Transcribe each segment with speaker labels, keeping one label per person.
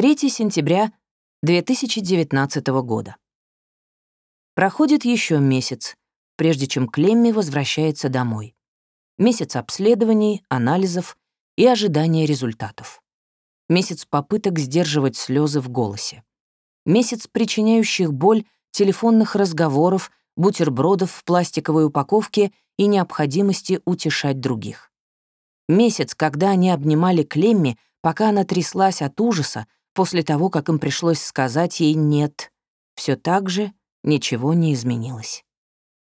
Speaker 1: 3 сентября 2019 года. Проходит еще месяц, прежде чем Клемми возвращается домой. Месяц обследований, анализов и ожидания результатов. Месяц попыток сдерживать слезы в голосе. Месяц причиняющих боль телефонных разговоров, бутербродов в пластиковой упаковке и необходимости утешать других. Месяц, когда они обнимали Клемми, пока она тряслась от ужаса, после того, как им пришлось сказать ей «нет». Все так же ничего не изменилось.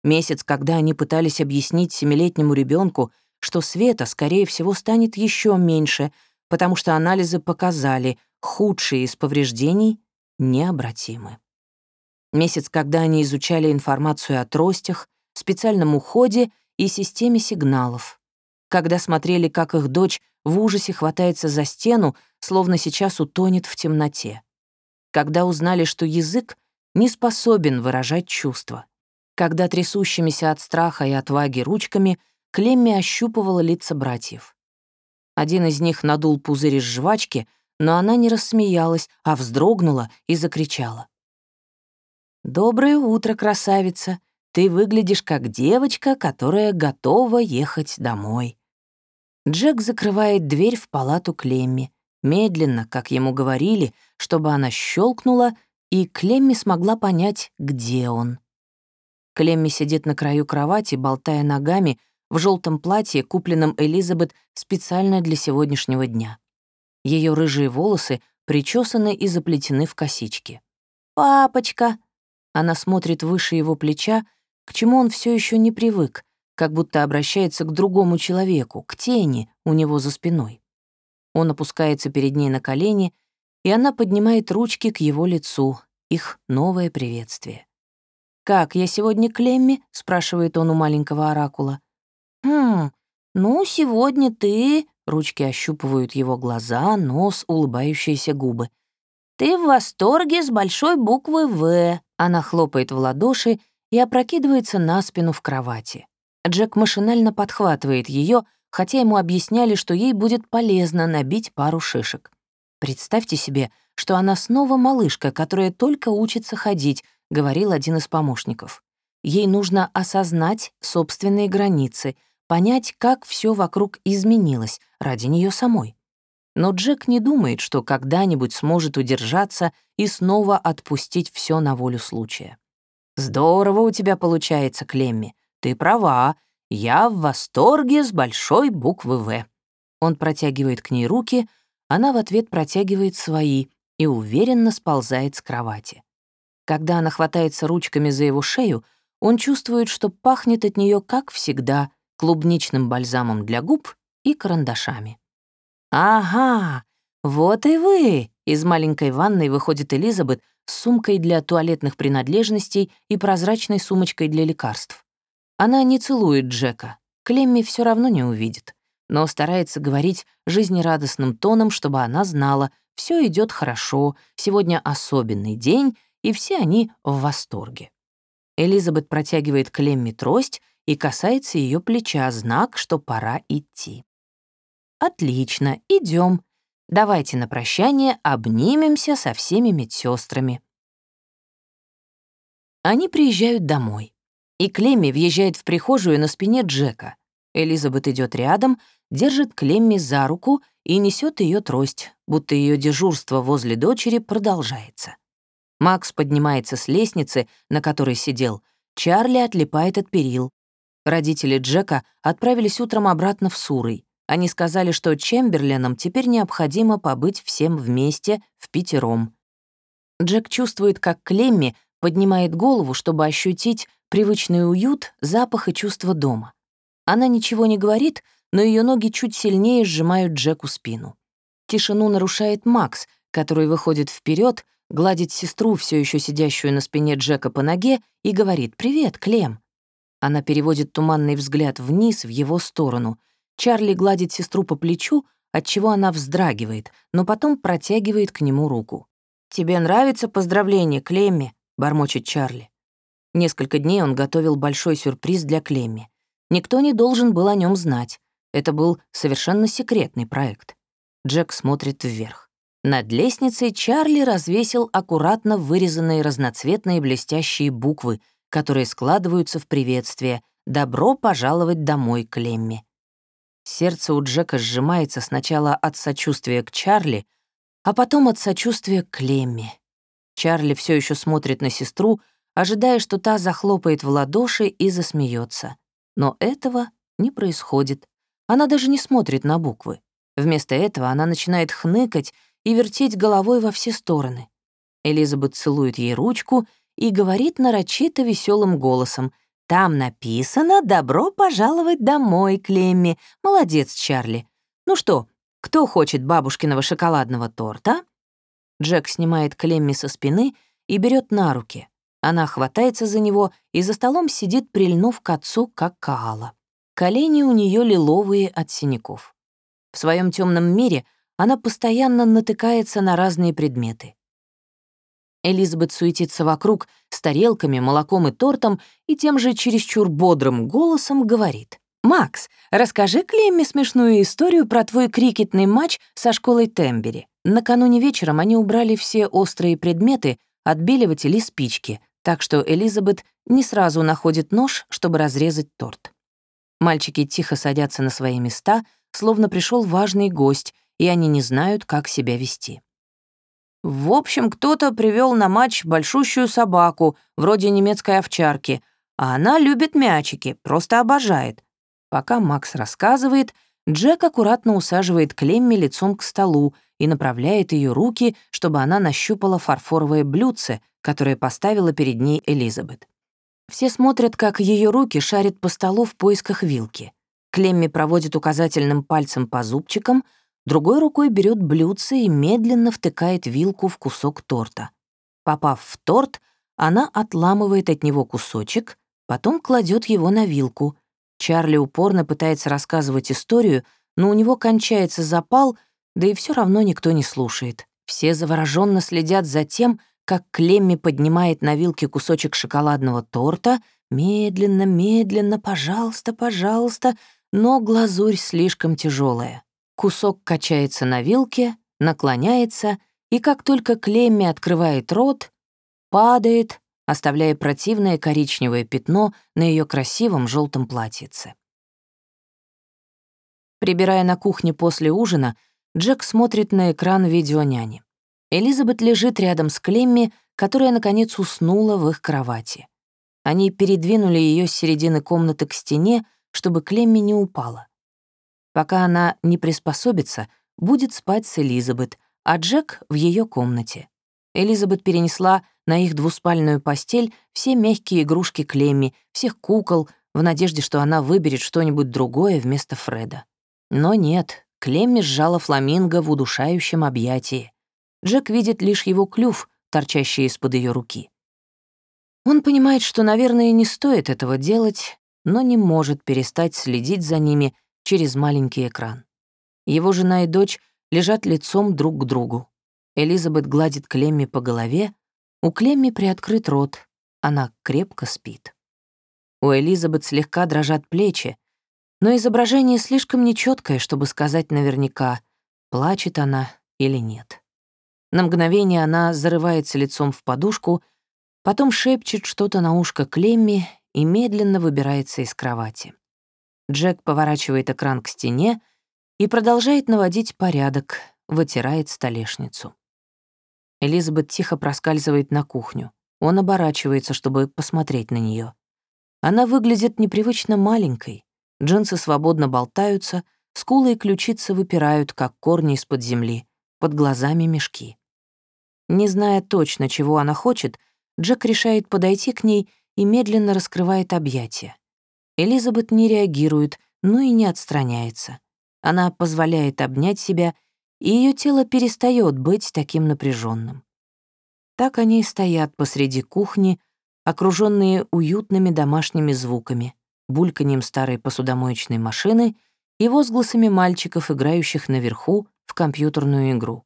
Speaker 1: Месяц, когда они пытались объяснить семилетнему ребенку, что Света, скорее всего, станет еще меньше, потому что анализы показали, худшие из повреждений необратимы. Месяц, когда они изучали информацию о тростях, специальном уходе и системе сигналов. Когда смотрели, как их дочь в ужасе хватается за стену, словно сейчас утонет в темноте. Когда узнали, что язык не способен выражать чувства. Когда трясущимися от страха и отваги ручками Клемми ощупывала лица братьев. Один из них надул пузырь из жвачки, но она не рассмеялась, а вздрогнула и закричала. «Доброе утро, красавица! Ты выглядишь как девочка, которая готова ехать домой». Джек закрывает дверь в палату Клемми, медленно, как ему говорили, чтобы она щелкнула, и Клемми смогла понять, где он. Клемми сидит на краю кровати, болтая ногами, в желтом платье, купленном Элизабет специально для сегодняшнего дня. Ее рыжие волосы причесаны и заплетены в косички. «Папочка!» Она смотрит выше его плеча, к чему он все еще не привык, как будто обращается к другому человеку, к тени у него за спиной. Он опускается перед ней на колени, и она поднимает ручки к его лицу, их новое приветствие. «Как, я сегодня Клемми?» — спрашивает он у маленького оракула. «Хм, ну, сегодня ты...» — ручки ощупывают его глаза, нос, улыбающиеся губы. «Ты в восторге с большой буквы «В». Она хлопает в ладоши и опрокидывается на спину в кровати. Джек машинально подхватывает ее, хотя ему объясняли, что ей будет полезно набить пару шишек. Представьте себе, что она снова малышка, которая только учится ходить, — говорил один из помощников. Ей нужно осознать собственные границы, понять, как все вокруг изменилось ради нее самой. Но Джек не думает, что когда-нибудь сможет удержаться и снова отпустить все на волю случая. «Здорово у тебя получается, Клемми. Ты права. Я в восторге с большой буквы «В». Он протягивает к ней руки, она в ответ протягивает свои и уверенно сползает с кровати. Когда она хватается ручками за его шею, он чувствует, что пахнет от нее, как всегда, клубничным бальзамом для губ и карандашами. «Ага, вот и вы!» Из маленькой ванной выходит Элизабет с сумкой для туалетных принадлежностей и прозрачной сумочкой для лекарств. Она не целует Джека, Клемми все равно не увидит, но старается говорить жизнерадостным тоном, чтобы она знала, все идет хорошо, сегодня особенный день, и все они в восторге. Элизабет протягивает Клемми трость и касается ее плеча, знак, что пора идти. «Отлично, идем. Давайте на прощание обнимемся со всеми медсестрами. Они приезжают домой, и Клемми въезжает в прихожую на спине Джека. Элизабет идет рядом, держит Клемми за руку и несет ее трость, будто ее дежурство возле дочери продолжается. Макс поднимается с лестницы, на которой сидел. Чарли отлипает от перил. Родители Джека отправились утром обратно в Сурой. Они сказали, что Чемберленам теперь необходимо побыть всем вместе, в пятером. Джек чувствует, как Клемми поднимает голову, чтобы ощутить привычный уют, запах и чувство дома. Она ничего не говорит, но ее ноги чуть сильнее сжимают Джеку спину. Тишину нарушает Макс, который выходит вперед гладит сестру, все еще сидящую на спине Джека по ноге, и говорит «Привет, Клем». Она переводит туманный взгляд вниз, в его сторону. Чарли гладит сестру по плечу, отчего она вздрагивает, но потом протягивает к нему руку. «Тебе нравится поздравление, Клемми?» — бормочет Чарли. Несколько дней он готовил большой сюрприз для Клемми. Никто не должен был о нем знать. Это был совершенно секретный проект. Джек смотрит вверх. Над лестницей Чарли развесил аккуратно вырезанные разноцветные блестящие буквы, которые складываются в приветствие «Добро пожаловать домой, Клемми». Сердце у Джека сжимается сначала от сочувствия к Чарли, а потом от сочувствия к Клемми. Чарли все еще смотрит на сестру, ожидая, что та захлопает в ладоши и засмеется. Но этого не происходит. Она даже не смотрит на буквы. Вместо этого она начинает хныкать и вертеть головой во все стороны. Элизабет целует ей ручку и говорит нарочито веселым голосом. «Там написано «Добро пожаловать домой, Клемми». Молодец, Чарли. Ну что, кто хочет бабушкиного шоколадного торта?» Джек снимает Клемми со спины и берет на руки. Она хватается за него и за столом сидит, прильнув к отцу, как Каала. Колени у нее лиловые от синяков. В своем темном мире она постоянно натыкается на разные предметы. Элизабет суетится вокруг с тарелками, молоком и тортом и тем же чересчур бодрым голосом говорит. «Макс, расскажи Клемме смешную историю про твой крикетный матч со школой Тембери. Накануне вечером они убрали все острые предметы, отбеливатели спички, так что Элизабет не сразу находит нож, чтобы разрезать торт. Мальчики тихо садятся на свои места, словно пришел важный гость, и они не знают, как себя вести. В общем, кто-то привел на матч большущую собаку, вроде немецкой овчарки, а она любит мячики, просто обожает. Пока Макс рассказывает, Джек аккуратно усаживает Клемми лицом к столу и направляет ее руки, чтобы она нащупала фарфоровое блюдце, которое поставила перед ней Элизабет. Все смотрят, как ее руки шарят по столу в поисках вилки. Клемми проводит указательным пальцем по зубчикам, другой рукой берет блюдце и медленно втыкает вилку в кусок торта. Попав в торт, она отламывает от него кусочек, потом кладет его на вилку. Чарли упорно пытается рассказывать историю, но у него кончается запал, да и все равно никто не слушает. Все завороженно следят за тем, как Клемми поднимает на вилке кусочек шоколадного торта, медленно, медленно, пожалуйста, пожалуйста, но глазурь слишком тяжелая. Кусок качается на вилке, наклоняется, и как только Клемми открывает рот, падает, оставляя противное коричневое пятно на ее красивом желтом платьице. Прибирая на кухне после ужина, Джек смотрит на экран видеоняни. Элизабет лежит рядом с Клемми, которая, наконец, уснула в их кровати. Они передвинули ее с середины комнаты к стене, чтобы Клемми не упала. Пока она не приспособится, будет спать с Элизабет, а Джек в ее комнате. Элизабет перенесла на их двуспальную постель все мягкие игрушки Клемми, всех кукол, в надежде, что она выберет что-нибудь другое вместо Фреда. Но нет, Клемми сжала фламинго в удушающем объятии. Джек видит лишь его клюв, торчащий из-под ее руки. Он понимает, что, наверное, не стоит этого делать, но не может перестать следить за ними через маленький экран. Его жена и дочь лежат лицом друг к другу. Элизабет гладит Клемми по голове, у Клемми приоткрыт рот, она крепко спит. У Элизабет слегка дрожат плечи, но изображение слишком нечеткое, чтобы сказать наверняка, плачет она или нет. На мгновение она зарывается лицом в подушку, потом шепчет что-то на ушко Клемми и медленно выбирается из кровати. Джек поворачивает экран к стене и продолжает наводить порядок, вытирает столешницу. Элизабет тихо проскальзывает на кухню. Он оборачивается, чтобы посмотреть на нее. Она выглядит непривычно маленькой. Джинсы свободно болтаются, скулы и ключицы выпирают, как корни из-под земли, под глазами мешки. Не зная точно, чего она хочет, Джек решает подойти к ней и медленно раскрывает объятия. Элизабет не реагирует, но и не отстраняется. Она позволяет обнять себя, и ее тело перестает быть таким напряженным. Так они и стоят посреди кухни, окруженные уютными домашними звуками, бульканьем старой посудомоечной машины и возгласами мальчиков, играющих наверху в компьютерную игру.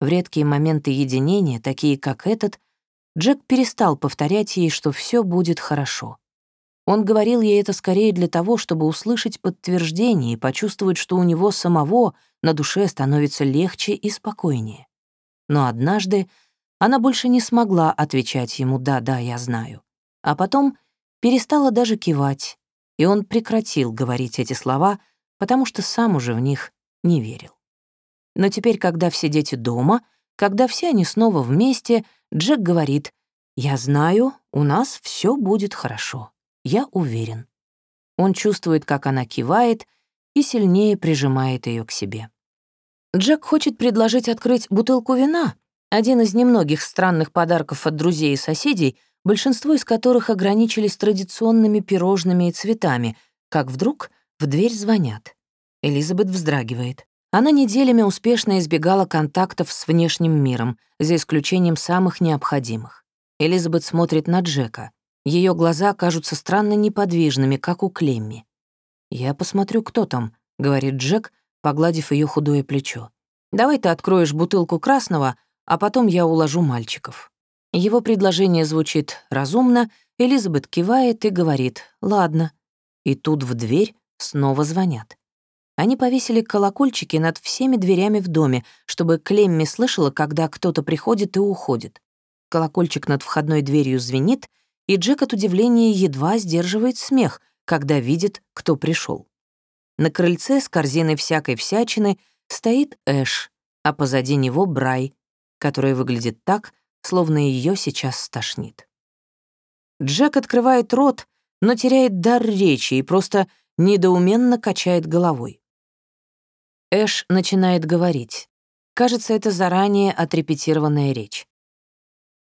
Speaker 1: В редкие моменты единения, такие как этот, Джек перестал повторять ей, что все будет хорошо. Он говорил ей это скорее для того, чтобы услышать подтверждение и почувствовать, что у него самого на душе становится легче и спокойнее. Но однажды она больше не смогла отвечать ему «да-да, я знаю». А потом перестала даже кивать, и он прекратил говорить эти слова, потому что сам уже в них не верил. Но теперь, когда все дети дома, когда все они снова вместе, Джек говорит «Я знаю, у нас все будет хорошо». Я уверен. Он чувствует, как она кивает, и сильнее прижимает ее к себе. Джек хочет предложить открыть бутылку вина, один из немногих странных подарков от друзей и соседей, большинство из которых ограничились традиционными пирожными и цветами, как вдруг в дверь звонят. Элизабет вздрагивает. Она неделями успешно избегала контактов с внешним миром, за исключением самых необходимых. Элизабет смотрит на Джека. Ее глаза кажутся странно неподвижными, как у Клемми. «Я посмотрю, кто там», — говорит Джек, погладив ее худое плечо. «Давай ты откроешь бутылку красного, а потом я уложу мальчиков». Его предложение звучит разумно, Элизабет кивает и говорит «Ладно». И тут в дверь снова звонят. Они повесили колокольчики над всеми дверями в доме, чтобы Клемми слышала, когда кто-то приходит и уходит. Колокольчик над входной дверью звенит, и Джек от удивления едва сдерживает смех, когда видит, кто пришел. На крыльце с корзиной всякой всячины стоит Эш, а позади него Брай, которая выглядит так, словно ее сейчас стошнит. Джек открывает рот, но теряет дар речи и просто недоуменно качает головой. Эш начинает говорить. Кажется, это заранее отрепетированная речь.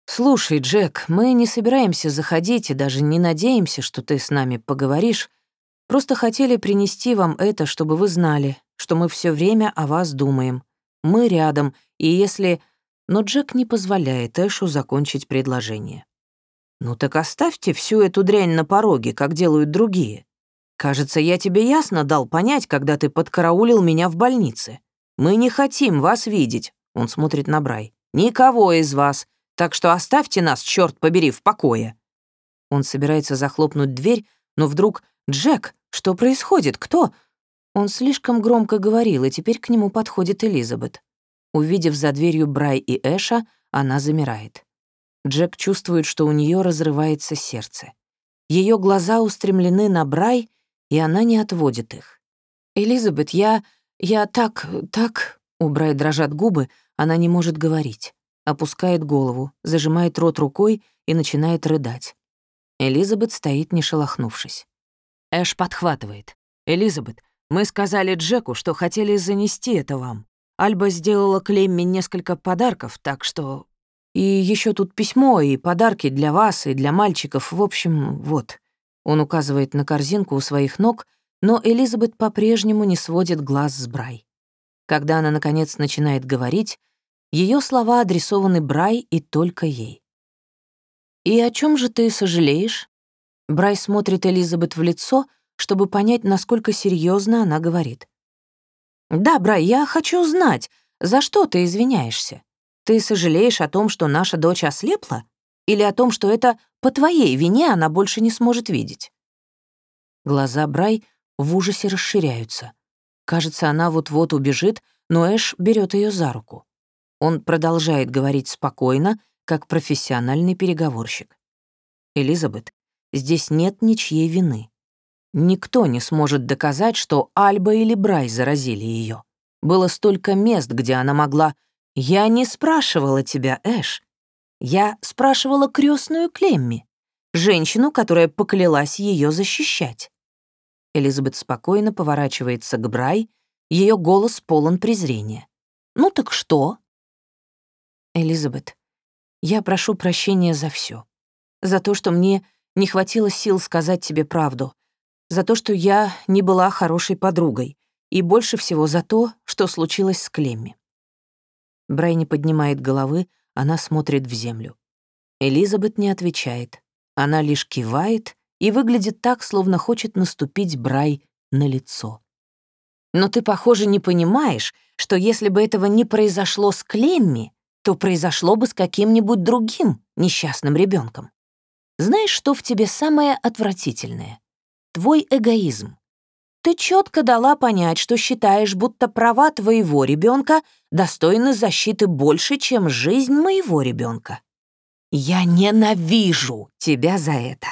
Speaker 1: «Слушай, Джек, мы не собираемся заходить и даже не надеемся, что ты с нами поговоришь. Просто хотели принести вам это, чтобы вы знали, что мы все время о вас думаем. Мы рядом, и если...» Но Джек не позволяет Эшу закончить предложение. «Ну так оставьте всю эту дрянь на пороге, как делают другие. Кажется, я тебе ясно дал понять, когда ты подкараулил меня в больнице. Мы не хотим вас видеть», — он смотрит на Брай. «Никого из вас. Так что оставьте нас, черт побери, в покое». Он собирается захлопнуть дверь, но вдруг «Джек, что происходит? Кто?» Он слишком громко говорил, и теперь к нему подходит Элизабет. Увидев за дверью Брай и Эша, она замирает. Джек чувствует, что у нее разрывается сердце. Ее глаза устремлены на Брай, и она не отводит их. «Элизабет, я... я так... так...» У Брай дрожат губы, она не может говорить опускает голову, зажимает рот рукой и начинает рыдать. Элизабет стоит, не шелохнувшись. Эш подхватывает. «Элизабет, мы сказали Джеку, что хотели занести это вам. Альба сделала Клемми несколько подарков, так что... И еще тут письмо и подарки для вас и для мальчиков. В общем, вот». Он указывает на корзинку у своих ног, но Элизабет по-прежнему не сводит глаз с Брай. Когда она, наконец, начинает говорить, ее слова адресованы Брай и только ей. «И о чем же ты сожалеешь?» Брай смотрит Элизабет в лицо, чтобы понять, насколько серьезно она говорит. «Да, Брай, я хочу знать, за что ты извиняешься? Ты сожалеешь о том, что наша дочь ослепла? Или о том, что это по твоей вине она больше не сможет видеть?» Глаза Брай в ужасе расширяются. Кажется, она вот-вот убежит, но Эш берет ее за руку. Он продолжает говорить спокойно, как профессиональный переговорщик. «Элизабет, здесь нет ничьей вины. Никто не сможет доказать, что Альба или Брай заразили ее. Было столько мест, где она могла... Я не спрашивала тебя, Эш. Я спрашивала крестную Клемми, женщину, которая поклялась ее защищать. Элизабет спокойно поворачивается к Брай, ее голос полон презрения. «Ну так что?» Элизабет, я прошу прощения за все, За то, что мне не хватило сил сказать тебе правду. За то, что я не была хорошей подругой. И больше всего за то, что случилось с Клемми. Брай не поднимает головы, она смотрит в землю. Элизабет не отвечает. Она лишь кивает и выглядит так, словно хочет наступить Брай на лицо. Но ты, похоже, не понимаешь, что если бы этого не произошло с Клемми, то произошло бы с каким-нибудь другим несчастным ребенком. Знаешь, что в тебе самое отвратительное? Твой эгоизм. Ты четко дала понять, что считаешь, будто права твоего ребенка достойны защиты больше, чем жизнь моего ребенка. Я ненавижу тебя за это.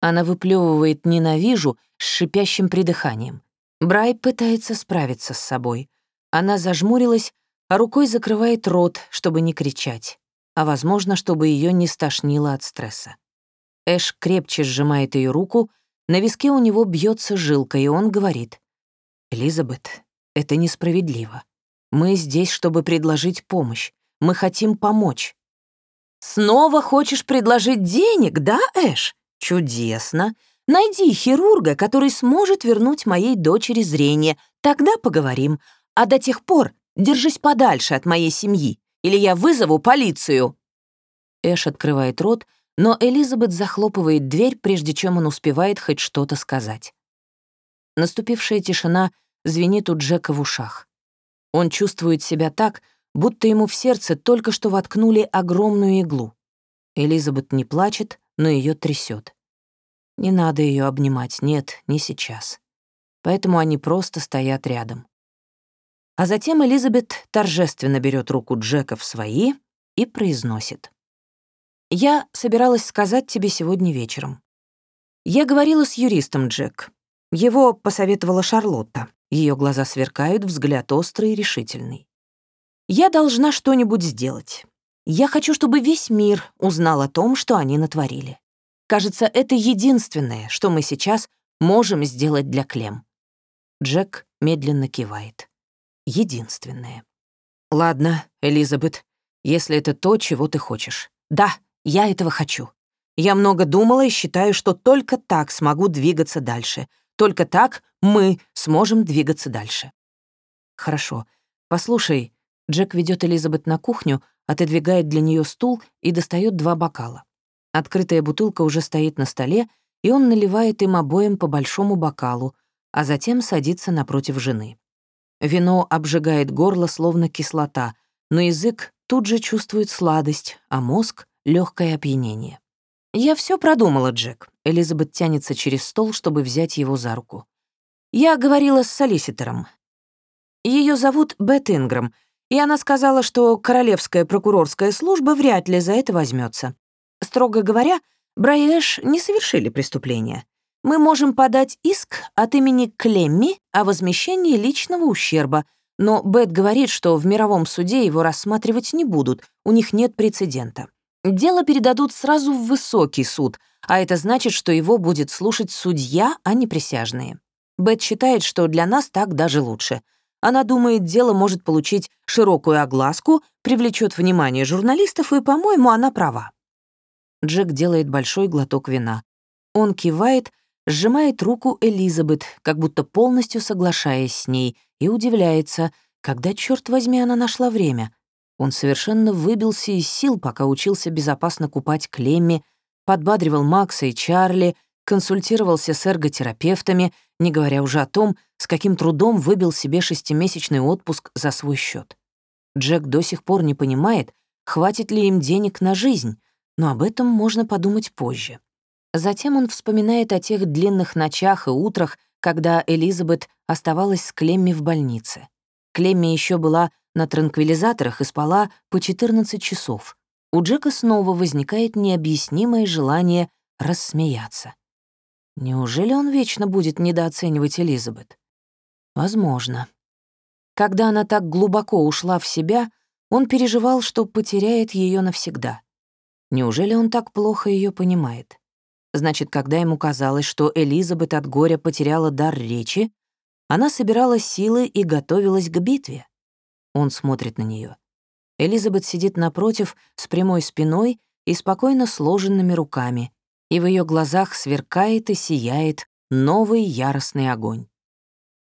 Speaker 1: Она выплевывает «ненавижу» с шипящим придыханием. Брай пытается справиться с собой. Она зажмурилась, а рукой закрывает рот, чтобы не кричать, а, возможно, чтобы ее не стошнило от стресса. Эш крепче сжимает ее руку, на виске у него бьется жилка, и он говорит. «Элизабет, это несправедливо. Мы здесь, чтобы предложить помощь. Мы хотим помочь». «Снова хочешь предложить денег, да, Эш? Чудесно. Найди хирурга, который сможет вернуть моей дочери зрение. Тогда поговорим. А до тех пор держись подальше от моей семьи, или я вызову полицию». Эш открывает рот, но Элизабет захлопывает дверь, прежде чем он успевает хоть что-то сказать. Наступившая тишина звенит у Джека в ушах. Он чувствует себя так, будто ему в сердце только что воткнули огромную иглу. Элизабет не плачет, но ее трясет. Не надо ее обнимать, нет, не сейчас. Поэтому они просто стоят рядом. А затем Элизабет торжественно берет руку Джека в свои и произносит. Я собиралась сказать тебе сегодня вечером. Я говорила с юристом, Джек. Его посоветовала Шарлотта. Ее глаза сверкают, взгляд острый и решительный. Я должна что-нибудь сделать. Я хочу, чтобы весь мир узнал о том, что они натворили. Кажется, это единственное, что мы сейчас можем сделать для Клем. Джек медленно кивает. Единственное. Ладно, Элизабет, если это то, чего ты хочешь. Да, я этого хочу. Я много думала и считаю, что только так смогу двигаться дальше. Только так мы сможем двигаться дальше. Хорошо. Послушай, Джек ведет Элизабет на кухню, отодвигает для нее стул и достает два бокала. Открытая бутылка уже стоит на столе, и он наливает им обоим по большому бокалу, а затем садится напротив жены. Вино обжигает горло, словно кислота, но язык тут же чувствует сладость, а мозг легкое опьянение. «Я все продумала, Джек». Элизабет тянется через стол, чтобы взять его за руку. «Я говорила с солиситором. Ее зовут Бет Инграм, и она сказала, что Королевская прокурорская служба вряд ли за это возьмется. Строго говоря, Брайэш не совершили преступления. Мы можем подать иск от имени Клемми о возмещении личного ущерба, но Бет говорит, что в мировом суде его рассматривать не будут, у них нет прецедента. Дело передадут сразу в высокий суд, а это значит, что его будет слушать судья, а не присяжные. Бет считает, что для нас так даже лучше. Она думает, дело может получить широкую огласку, привлечет внимание журналистов, и, по-моему, она права. Джек делает большой глоток вина. Он кивает, сжимает руку Элизабет, как будто полностью соглашаясь с ней, и удивляется, когда, черт возьми, она нашла время — он совершенно выбился из сил, пока учился безопасно купать Клемми, подбадривал Макса и Чарли, консультировался с эрготерапевтами, не говоря уже о том, с каким трудом выбил себе шестимесячный отпуск за свой счет. Джек до сих пор не понимает, хватит ли им денег на жизнь, но об этом можно подумать позже. Затем он вспоминает о тех длинных ночах и утрах, когда Элизабет оставалась с Клемми в больнице. Клемми еще была на транквилизаторах и спала по 14 часов. У Джека снова возникает необъяснимое желание рассмеяться. Неужели он вечно будет недооценивать Элизабет? Возможно. Когда она так глубоко ушла в себя, он переживал, что потеряет ее навсегда. Неужели он так плохо ее понимает? Значит, когда ему казалось, что Элизабет от горя потеряла дар речи, она собирала силы и готовилась к битве. Он смотрит на нее. Элизабет сидит напротив с прямой спиной и спокойно сложенными руками, и в ее глазах сверкает и сияет новый яростный огонь.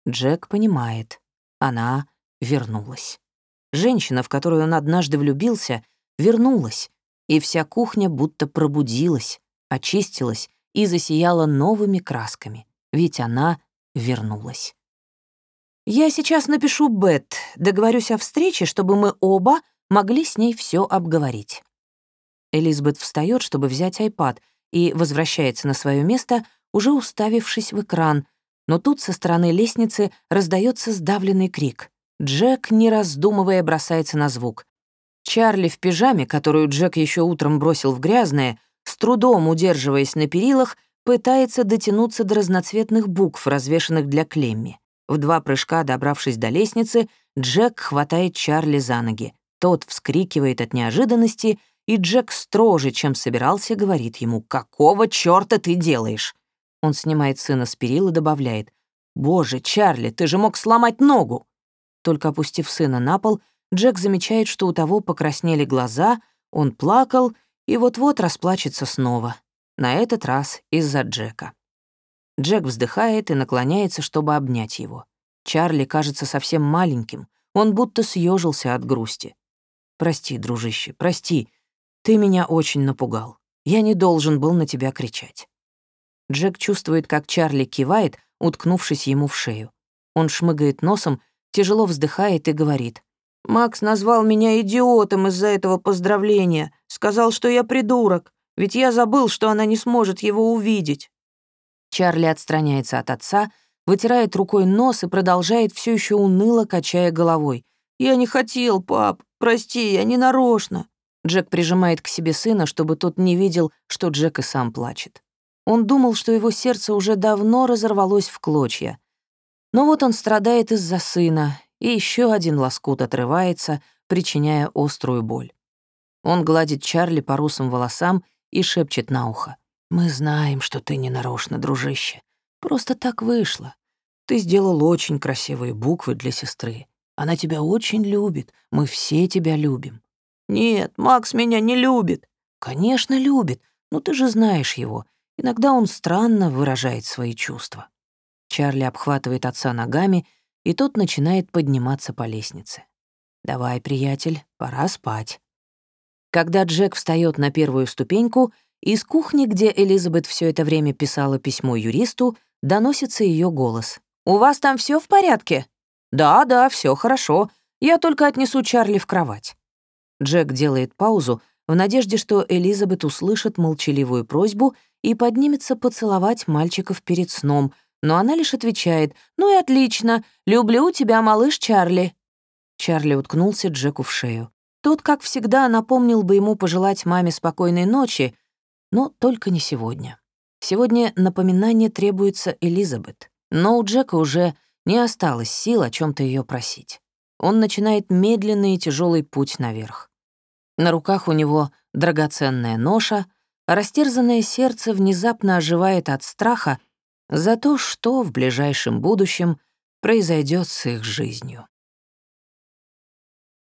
Speaker 1: Джек понимает, она вернулась. Женщина, в которую он однажды влюбился, вернулась, и вся кухня будто пробудилась, очистилась и засияла новыми красками, ведь она вернулась. «Я сейчас напишу Бет, договорюсь о встрече, чтобы мы оба могли с ней все обговорить». Элизабет встает, чтобы взять айпад, и возвращается на свое место, уже уставившись в экран, но тут со стороны лестницы раздается сдавленный крик. Джек, не раздумывая, бросается на звук. Чарли в пижаме, которую Джек еще утром бросил в грязное, с трудом удерживаясь на перилах, пытается дотянуться до разноцветных букв, развешанных для Клемми. В два прыжка, добравшись до лестницы, Джек хватает Чарли за ноги. Тот вскрикивает от неожиданности, и Джек строже, чем собирался, говорит ему «Какого чёрта ты делаешь?» Он снимает сына с перил и добавляет «Боже, Чарли, ты же мог сломать ногу!» Только опустив сына на пол, Джек замечает, что у того покраснели глаза, он плакал и вот-вот расплачется снова. На этот раз из-за Джека. Джек вздыхает и наклоняется, чтобы обнять его. Чарли кажется совсем маленьким, он будто съежился от грусти. «Прости, дружище, прости, ты меня очень напугал. Я не должен был на тебя кричать». Джек чувствует, как Чарли кивает, уткнувшись ему в шею. Он шмыгает носом, тяжело вздыхает и говорит. «Макс назвал меня идиотом из-за этого поздравления. Сказал, что я придурок, ведь я забыл, что она не сможет его увидеть». Чарли отстраняется от отца, вытирает рукой нос и продолжает все еще уныло, качая головой. «Я не хотел, пап. Прости, я не нарочно». Джек прижимает к себе сына, чтобы тот не видел, что Джек и сам плачет. Он думал, что его сердце уже давно разорвалось в клочья. Но вот он страдает из-за сына, и еще один лоскут отрывается, причиняя острую боль. Он гладит Чарли по русым волосам и шепчет на ухо. «Мы знаем, что ты не нарочно, дружище. Просто так вышло. Ты сделал очень красивые буквы для сестры. Она тебя очень любит. Мы все тебя любим». «Нет, Макс меня не любит». «Конечно, любит. Но ты же знаешь его. Иногда он странно выражает свои чувства. Чарли обхватывает отца ногами, и тот начинает подниматься по лестнице. «Давай, приятель, пора спать». Когда Джек встает на первую ступеньку, из кухни, где Элизабет все это время писала письмо юристу, доносится ее голос. «У вас там все в порядке?» «Да, да, все хорошо. Я только отнесу Чарли в кровать». Джек делает паузу в надежде, что Элизабет услышит молчаливую просьбу и поднимется поцеловать мальчиков перед сном, но она лишь отвечает «Ну и отлично, люблю тебя, малыш Чарли». Чарли уткнулся Джеку в шею. Тот, как всегда, напомнил бы ему пожелать маме спокойной ночи, но только не сегодня. Сегодня напоминание требуется Элизабет, но у Джека уже не осталось сил о чем то ее просить. Он начинает медленный и тяжелый путь наверх. На руках у него драгоценная ноша, Растерзанное сердце внезапно оживает от страха за то, что в ближайшем будущем произойдет с их жизнью.